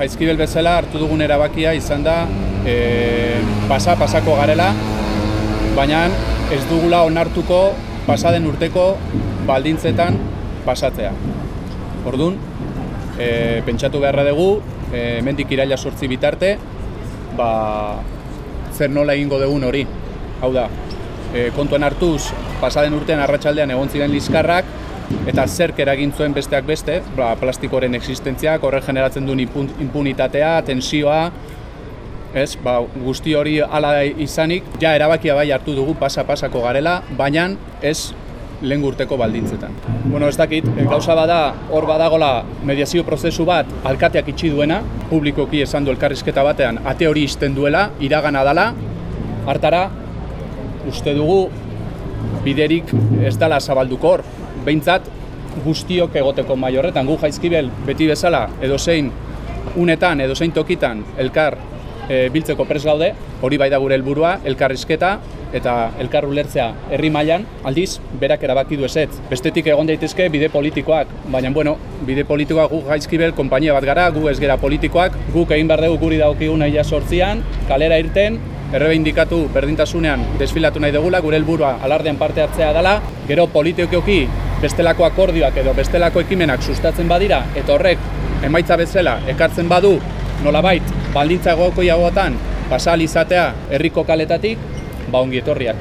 jaizkibel bezala hartu dugun erabakia izan da e, pasa pasako garela, baina ez dugula onartuko pasaden urteko baldintzetan pasatzea. Orduan, e, pentsatu beharra dugu, e, mendik iraila sortzi bitarte, ba, zer nola egingo dugun hori. Hau da, e, kontuan hartuz, pasaden urtean arratsaldean egon ziren liskarrak, eta zerk eragin zuen besteak beste, ba, plastikoren existentziak, horre generatzen duen impun- impunitatea, tensioa, ez, ba, guzti hori hala izanik, ja erabakia bai hartu dugu pasa-pasako garela, baina ez lehen urteko baldintzetan. Bueno, ez dakit, e, gauza bada, hor badagola mediazio prozesu bat alkateak itxi duena, publikoki esan du elkarrizketa batean, ate hori izten duela, iragana dala, hartara, uste dugu biderik ez dala zabalduko hor. Behintzat, guztiok egoteko mai horretan, gu jaizkibel beti bezala, edo zein unetan, edo zein tokitan, elkar e, biltzeko pres gaude, hori bai da gure helburua, elkarrizketa eta elkar ulertzea herri mailan, aldiz, berak erabaki du ezetz. Bestetik egon daitezke bide politikoak, baina bueno, bide politikoak gu jaizkibel konpainia bat gara, gu ez gera politikoak, guk egin behar dugu guri dagokigun ia sortzian, kalera irten, errebeindikatu berdintasunean desfilatu nahi dugula, gure helburua alardean parte hartzea dela, gero politikoki bestelako akordioak edo bestelako ekimenak sustatzen badira, eta horrek emaitza bezala ekartzen badu, nolabait, baldintza egokoiagotan pasal izatea herriko kaletatik, ba ongi etorriak.